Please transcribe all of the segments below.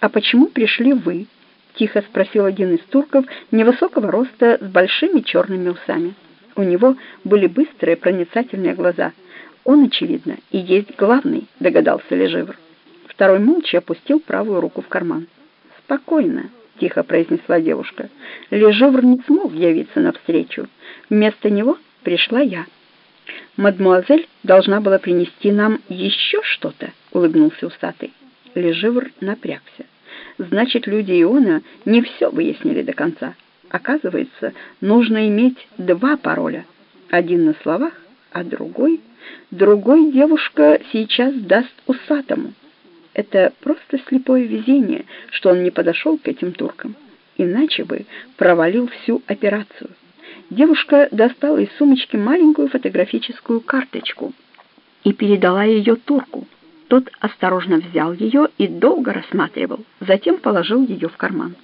«А почему пришли вы?» — тихо спросил один из турков невысокого роста с большими черными усами. У него были быстрые проницательные глаза. Он, очевидно, и есть главный, догадался Леживр. Второй молча опустил правую руку в карман. «Спокойно», — тихо произнесла девушка. Леживр не смог явиться навстречу. Вместо него пришла я. «Мадмуазель должна была принести нам еще что-то», — улыбнулся усатый. Леживр напрягся. Значит, люди Иона не все выяснили до конца. Оказывается, нужно иметь два пароля. Один на словах, а другой... Другой девушка сейчас даст усатому. Это просто слепое везение, что он не подошел к этим туркам. Иначе бы провалил всю операцию. Девушка достала из сумочки маленькую фотографическую карточку и передала ее турку. Тот осторожно взял ее и долго рассматривал, затем положил ее в карман.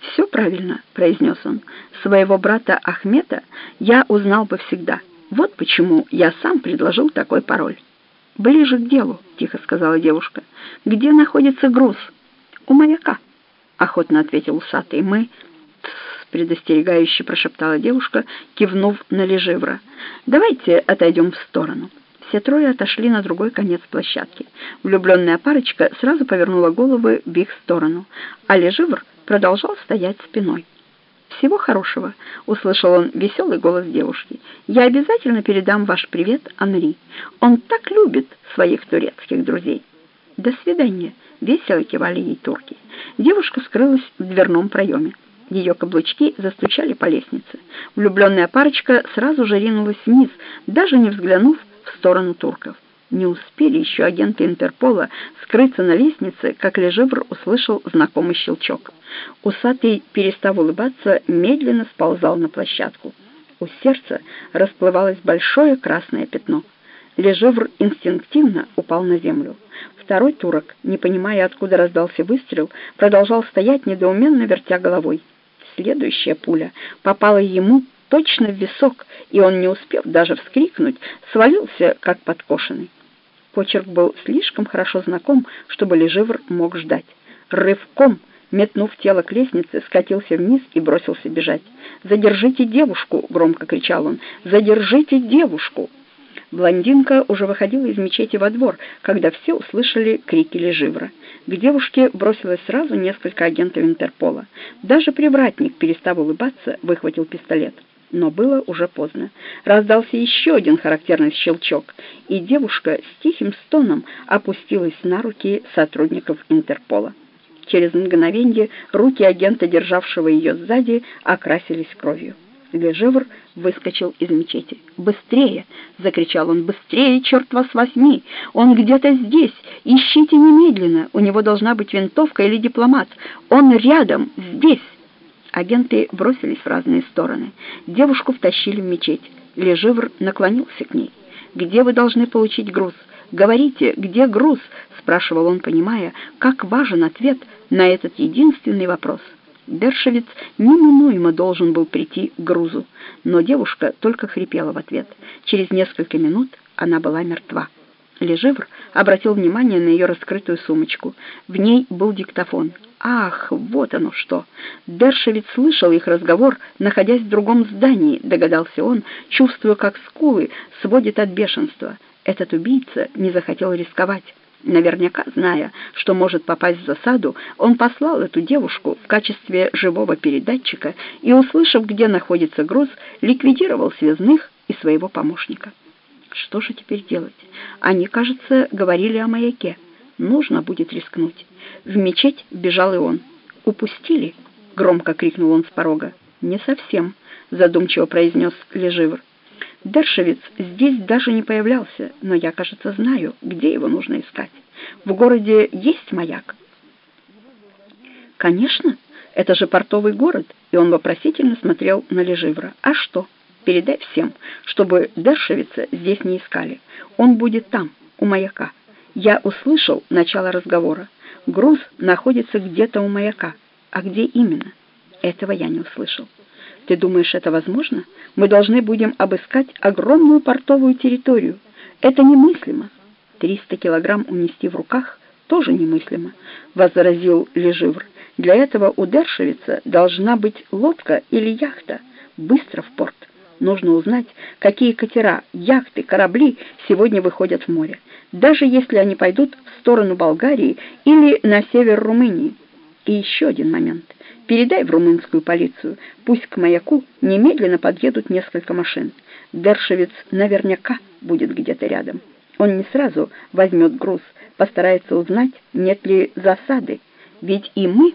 «Все правильно», — произнес он. «Своего брата Ахмета я узнал бы всегда. Вот почему я сам предложил такой пароль». «Ближе к делу», — тихо сказала девушка. «Где находится груз?» «У маяка», — охотно ответил усатый. «Мы...» предостерегающе прошептала девушка, кивнув на Леживра. «Давайте отойдем в сторону». Все трое отошли на другой конец площадки. Влюбленная парочка сразу повернула головы в их сторону, а Леживр продолжал стоять спиной. «Всего хорошего», — услышал он веселый голос девушки. «Я обязательно передам ваш привет Анри. Он так любит своих турецких друзей». «До свидания», — весело кивали ей турки. Девушка скрылась в дверном проеме. Ее каблучки застучали по лестнице. Влюбленная парочка сразу же ринулась вниз, даже не взглянув в сторону турков. Не успели еще агенты Интерпола скрыться на лестнице, как Лежевр услышал знакомый щелчок. Усатый, перестав улыбаться, медленно сползал на площадку. У сердца расплывалось большое красное пятно. Лежевр инстинктивно упал на землю. Второй турок, не понимая, откуда раздался выстрел, продолжал стоять, недоуменно вертя головой. Следующая пуля попала ему точно в висок, и он, не успев даже вскрикнуть, свалился, как подкошенный. Почерк был слишком хорошо знаком, чтобы Леживр мог ждать. Рывком, метнув тело к лестнице, скатился вниз и бросился бежать. «Задержите девушку!» — громко кричал он. «Задержите девушку!» Блондинка уже выходила из мечети во двор, когда все услышали крики Леживра. К девушке бросилось сразу несколько агентов Интерпола. Даже привратник, перестав улыбаться, выхватил пистолет. Но было уже поздно. Раздался еще один характерный щелчок, и девушка с тихим стоном опустилась на руки сотрудников Интерпола. Через мгновенье руки агента, державшего ее сзади, окрасились кровью. Лежевр выскочил из мечети. «Быстрее!» — закричал он. «Быстрее, черт вас возьми! Он где-то здесь! Ищите немедленно! У него должна быть винтовка или дипломат! Он рядом, здесь!» Агенты бросились в разные стороны. Девушку втащили в мечеть. Леживр наклонился к ней. «Где вы должны получить груз? Говорите, где груз?» — спрашивал он, понимая, как важен ответ на этот единственный вопрос. Дершевец неминуемо должен был прийти к грузу, но девушка только хрипела в ответ. Через несколько минут она была мертва. Лежевр обратил внимание на ее раскрытую сумочку. В ней был диктофон. Ах, вот оно что! Дершевец слышал их разговор, находясь в другом здании, догадался он, чувствуя, как скулы сводит от бешенства. Этот убийца не захотел рисковать. Наверняка, зная, что может попасть в засаду, он послал эту девушку в качестве живого передатчика и, услышав, где находится груз, ликвидировал связных и своего помощника. Что же теперь делать? Они, кажется, говорили о маяке. Нужно будет рискнуть. В мечеть бежал и он. «Упустили?» — громко крикнул он с порога. «Не совсем», — задумчиво произнес Леживр. Дершевец здесь даже не появлялся, но я, кажется, знаю, где его нужно искать. В городе есть маяк? Конечно, это же портовый город, и он вопросительно смотрел на Леживра. А что? Передай всем, чтобы Дершевица здесь не искали. Он будет там, у маяка. Я услышал начало разговора. Груз находится где-то у маяка. А где именно? Этого я не услышал. Ты думаешь, это возможно? Мы должны будем обыскать огромную портовую территорию. Это немыслимо. Триста килограмм унести в руках тоже немыслимо, возразил Леживр. Для этого у Дершевица должна быть лодка или яхта. Быстро в порт. Нужно узнать, какие катера, яхты, корабли сегодня выходят в море, даже если они пойдут в сторону Болгарии или на север Румынии. И еще один момент. Передай в румынскую полицию, пусть к маяку немедленно подъедут несколько машин. Дершевец наверняка будет где-то рядом. Он не сразу возьмет груз, постарается узнать, нет ли засады, ведь и мы